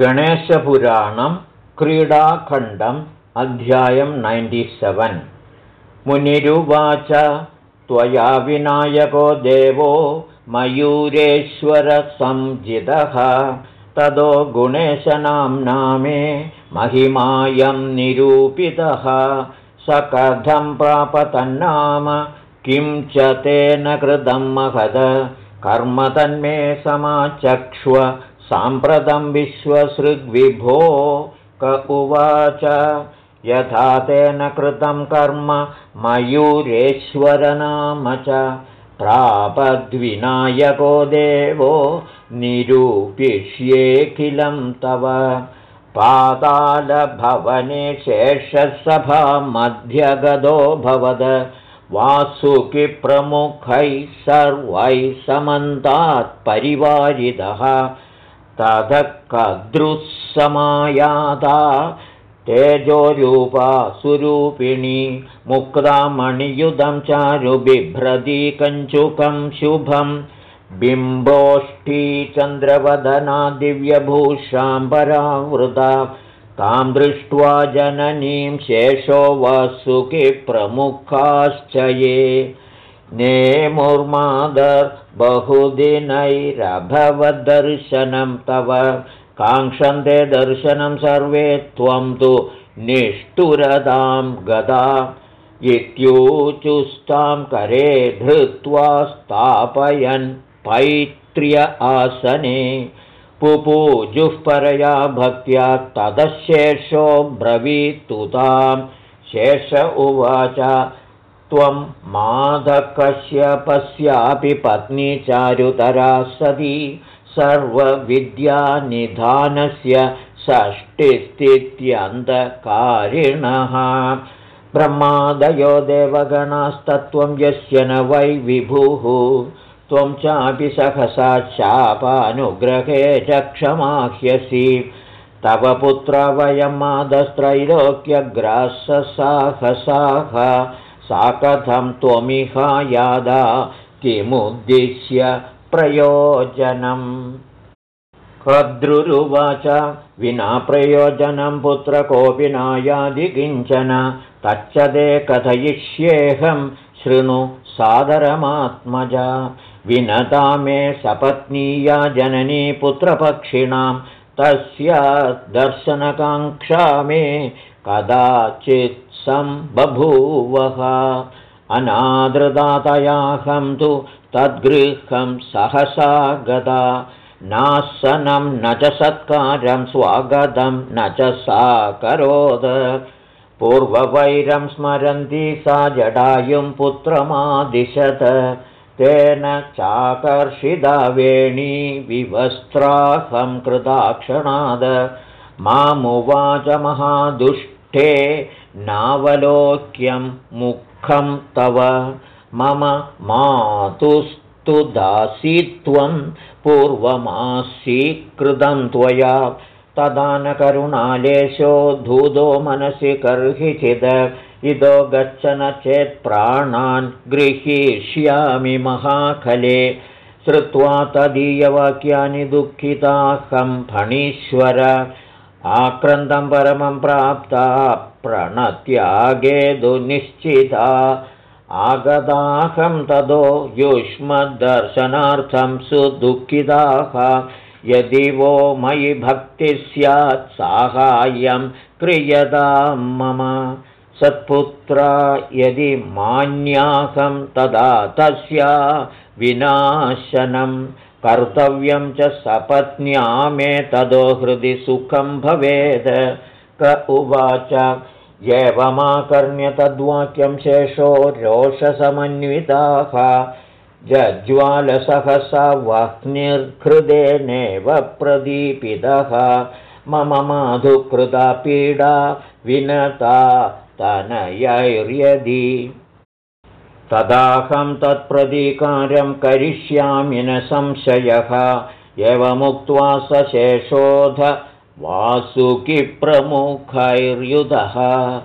गणेशपुराणं क्रीडाखण्डम् अध्यायं नैन्टिसेवन् मुनिरुवाच त्वया विनायको देवो मयूरेश्वरसंजितः तदो गुणेशनाम्ना मे महिमायं निरूपितः स कथं प्रापतन्नाम किं च तेन कृतं महद कर्म तन्मे समाचक्ष्व साम्प्रतं विश्वसृग्विभो क उवाच यथा तेन कृतं कर्म मयूरेश्वरनाम च। प्रापद्विनायको देवो निरूपिष्येऽखिलं तव। पातालभवने शेषसभामध्यगतो भवद। वासुकिप्रमुखैः सर्वैः समन्तात् परिवारितः ततः कदृःसमायाता तेजोरूपा सुरूपिणी मुक्तामणियुधं चारुबिभ्रती कञ्चुकं शुभं बिम्बोष्ठीचन्द्रवदना दिव्यभूषाम्बरावृता तां दृष्ट्वा जननीं शेषो वासुकिप्रमुखाश्च ये नेमुर्मादर्बहुदिनैरभवद्दर्शनं तव। काङ्क्षन्ते दर्शनं सर्वे त्वं तु निष्ठुरदां गदा। इत्यूचुस्तां करे धृत्वा स्थापयन् पैत्र्य आसने। पुपूजुःपरया भक्त्या तदशेषो ब्रवीतुतां शेष उवाच त्वं माधकश्यपस्यापि पत्नी चारुतरा सती सर्वविद्यानिधानस्य षष्टिस्थित्यन्धकारिणः ब्रह्मादयो देवगणास्तत्त्वं यस्य न वै विभुः। त्वं चापि सहसा शापानुग्रहे क्षमाह्यसि तव पुत्र वयं मादस्त्रैलोक्यग्राससाहसाः सा कथं त्वमिहा यादा किमुद्दिश्य प्रयोजनम्? कद्रुरुवाच विना प्रयोजनं पुत्रकोऽपि नायादि किञ्चन। तच्च ते कथयिष्येऽहं। शृणु सादरमात्मजा। विनता मे सपत्नीया जननी पुत्रपक्षिणां तस्य दर्शनकाङ्क्षा मे कदाचित् सम्बभूवः। अनादृदातयाहं तु तद्गृहं सहसा गदा। नासनं न च सत्कारं स्वागतं न च सा करोद पूर्ववैरं स्मरन्ती सा जडायुं पुत्रमादिशत तेन चाकर्षिदा वेणी विवस्त्राहं कृताक्षणाद। मामुवाच महादुष्टे नावलोक्यं मुखं तव। मम मातुस्तु दासीत्वं पूर्वमासीकृतं त्वया। तदा न करुणालेशो धूतो मनसि कर्हिचिद इदो गच्छन चेत् प्राणान् गृहीष्यामि महाखले। श्रुत्वा तदीयवाक्यानि दुःखिताहं फणीश्वर। आक्रन्दं परमं प्राप्ता प्रणत्यागे दुनिश्चिता। आगताहं तदो युष्मद्दर्शनार्थं सुदुःखिताः। यदि वो मयि भक्तिः स्यात् साहाय्यं क्रियतां मम सत्पुत्रा यदि मान्याहं तदा तस्या विनाशनं कर्तव्यं च सपत्न्या मे तदो हृदि सुखं भवेत् क उवाच एवमाकर्ण्य तद्वाक्यं शेषो रोषसमन्विताः। जज्वालसहसा वह्निर्हृदेनेव प्रदीपितः। मम माधुकृता पीडा विनता तनयैर्यदि। तदाहं तत्प्रतीकारं करिष्यामि न संशयः। एवमुक्त्वा स शेषोध वासुकिप्रमुखैर्युधः।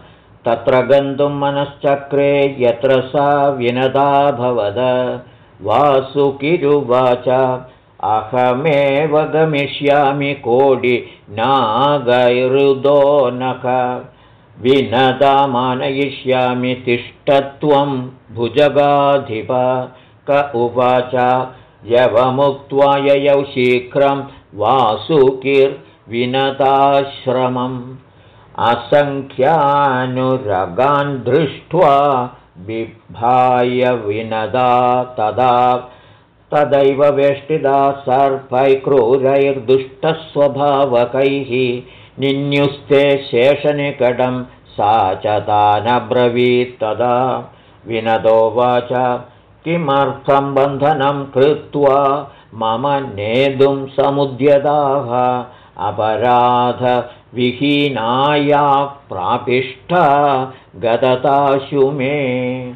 तत्र गन्तुं मनश्चक्रे यत्र सा विनदा भवद। वासुकिरुवाच अहमेव गमिष्यामि कोडि नागैरुदो नख विनदा मानयिष्यामि तिष्ठत्वं भुजगाधिप। क उवाच यवमुक्त्वा ययौ शीघ्रं वासुकिर्विनताश्रमम् असङ्ख्यानुरगान् दृष्ट्वा बिभाय विनदा तदा तदैव वेष्टिदा सर्पै क्रूरैर्दुष्टस्वभावकैः निन्युस्ते शेषनिकटं सा च तानब्रवीत्तदा विनदोवाच किमर्थं बन्धनं कृत्वा मम नेतुं समुद्यताः? अपराधविहीनाया प्रापिष्ठा गदताशु मे।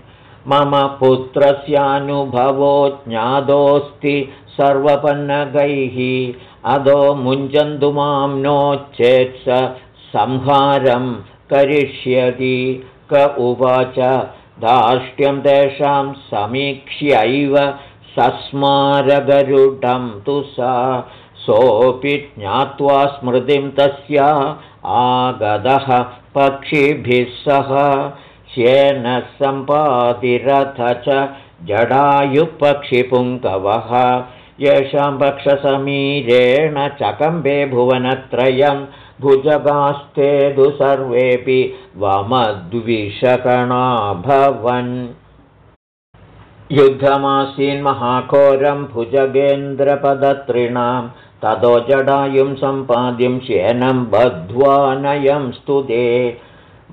मम पुत्रस्यानुभवो ज्ञातोऽस्ति सर्वपन्नगैः मां नो चेत्स संहारं करिष्यति क उवाच दाष्ट्यं तेषां समीक्ष्यैव सस्मारगरुडं तु सा सोऽपि ज्ञात्वा स्मृतिं तस्या आगदः पक्षिभिः सह श्येन सम्पातिरथ च जडायुपक्षिपुङ्गवः येषां पक्षसमीरेण चकम्बे भुवनत्रयं भुजगास्ते दु सर्वेऽपि वमद्विषकणाभवन् युद्धमासीन्महाघोरं भुजगेन्द्रपदत्रिणां ततो जडायुं सम्पाद्यं श्येनं बद्ध्वा नयं स्तुते।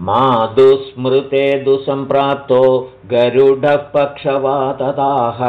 मादुस्मृते दुःसम्प्राप्तो गरुडः पक्षवातताः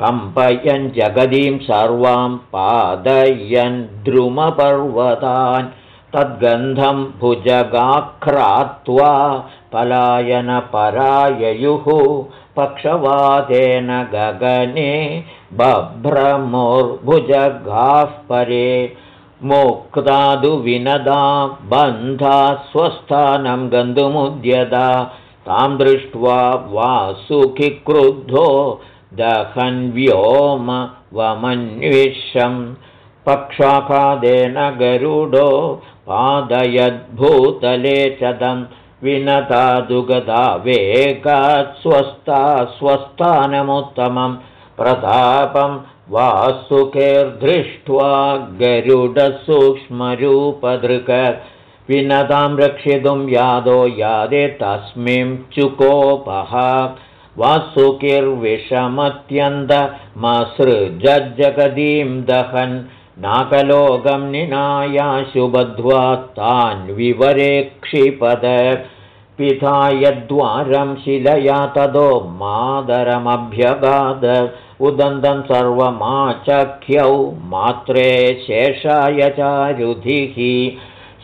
कम्पयन् जगदीं सर्वां पादयन् द्रुमपर्वतान्। तद्गन्धं भुजगाख्रात्वा पलायनपराययुः पक्षवादेन गगने बभ्रमुर्भुजगाः परे। मोक्तादुविनदा बन्धा स्वस्थानं गन्तुमुद्यता। तां दृष्ट्वा वासुखिक्रुद्धो दहन् व्योम वमन्विषं पक्षापादेन गरुडो पादयद्भूतले च तं विनता दुगदा वेगात् स्वस्था स्वस्थानमुत्तमं प्रतापं वासुकेर्दृष्ट्वा गरुडसूक्ष्मरूपदृक् विनतां रक्षितुं यादो यादे तस्मिं चुकोपः वासुकिर्विषमत्यन्तमसृजगदीं दहन् नाकलोकं निनायाशु बद्ध्वा तान् विवरे क्षिपद पिधायद्वारं शिलया तदो मादरमभ्यगाद उदन्तं सर्वमाचख्यौ मात्रे शेषाय चारुधिः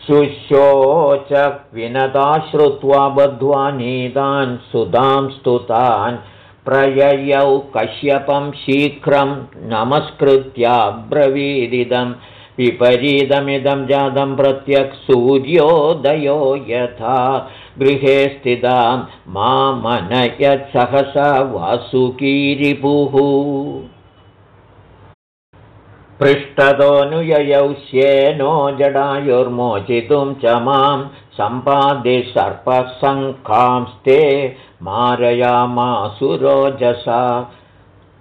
शुशोच विनता श्रुत्वा बद्ध्वा नीतान् सुधां स्तुतान् प्रययौ कश्यपं शीघ्रं नमस्कृत्याब्रवीदिदं विपरीतमिदं जातं प्रत्यक् सूर्योदयो यथा गृहे स्थितां मामनयत्सहसा वासुकीरिपुः पृष्ठतोऽनुययौ श्येनो जडायुर्मोचितुं च मां सम्पाद्य सर्पसङ्खांस्ते मारयामासुरोजसा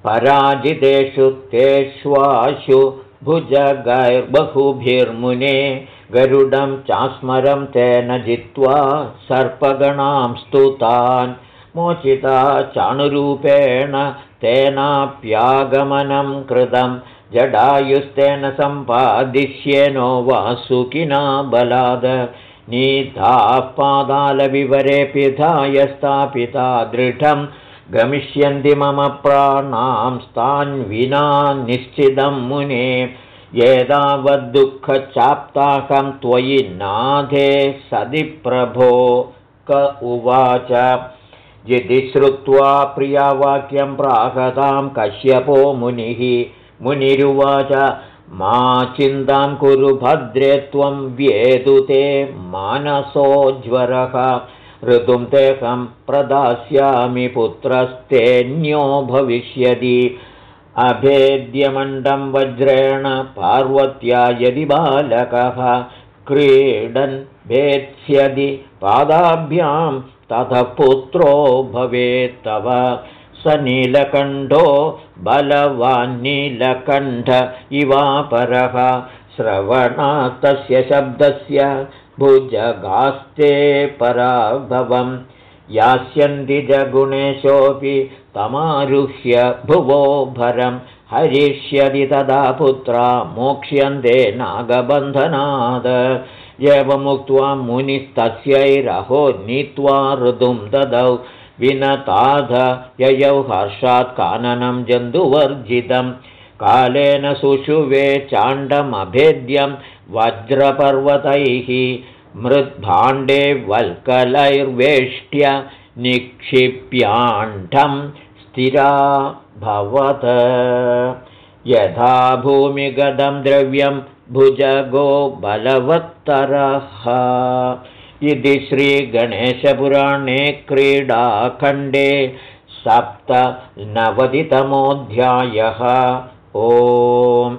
पराजितेषु तेष्वाशु भुजगैर्बहुभिर्मुने गरुडं चास्मरं तेन जित्वा सर्पगणां स्तुतान् मोचिता चाणुरूपेण तेनाप्यागमनं कृतं। जडायुस्तेन सम्पादिश्येनो वासुकिना बलाद। नीताः पादालविवरे पिधाय स्थापिता दृढं गमिष्यन्ति मम प्राणां स्तान् विना निश्चितं मुने। एतावद्दुःखचाप्ताकं त्वयि नाथे सदि प्रभो क उवाच यदि श्रुत्वा प्रियावाक्यं प्रागतां कश्यपो मुनिः। मुनिरुवाच मा चिन्तां कुरु भद्रे त्वं व्येतु ते मानसोज्वरः ऋतुं तेऽहं प्रदास्यामि पुत्रस्तेऽन्यो भविष्यति। अभेद्यमण्डं वज्रेण पार्वत्या यदि बालकः क्रीडन् भेत्स्यदि पादाभ्यां ततः पुत्रो भवेत्तव स नीलकण्ठो बलवान्नीलकण्ठ इवापरः। श्रवणात्तस्य शब्दस्य भुजगास्ते पराभवम् यास्यन्ति जगुणेशोऽपि तमारुह्य भुवो भरं। हरिष्यति तदा पुत्रा मोक्ष्यन्ते नागबन्धनाद एवमुक्त्वा मुनिस्तस्यैरहो नीत्वा ऋतुं ददौ विनताध ययौ हर्षात् काननं जन्तुवर्जितं। कालेन सुषुवे चाण्डमभेद्यं वज्रपर्वतैः मृद्भाण्डे वल्कलैर्वेष्ट्य निक्षिप्याण्ठं स्थिरा भवत् यथा भूमिगतं द्रव्यं भुजगो बलवत्तरः। इति श्रीगणेशपुराणे क्रीडाखण्डे सप्तनवतितमोऽध्यायः। ओम्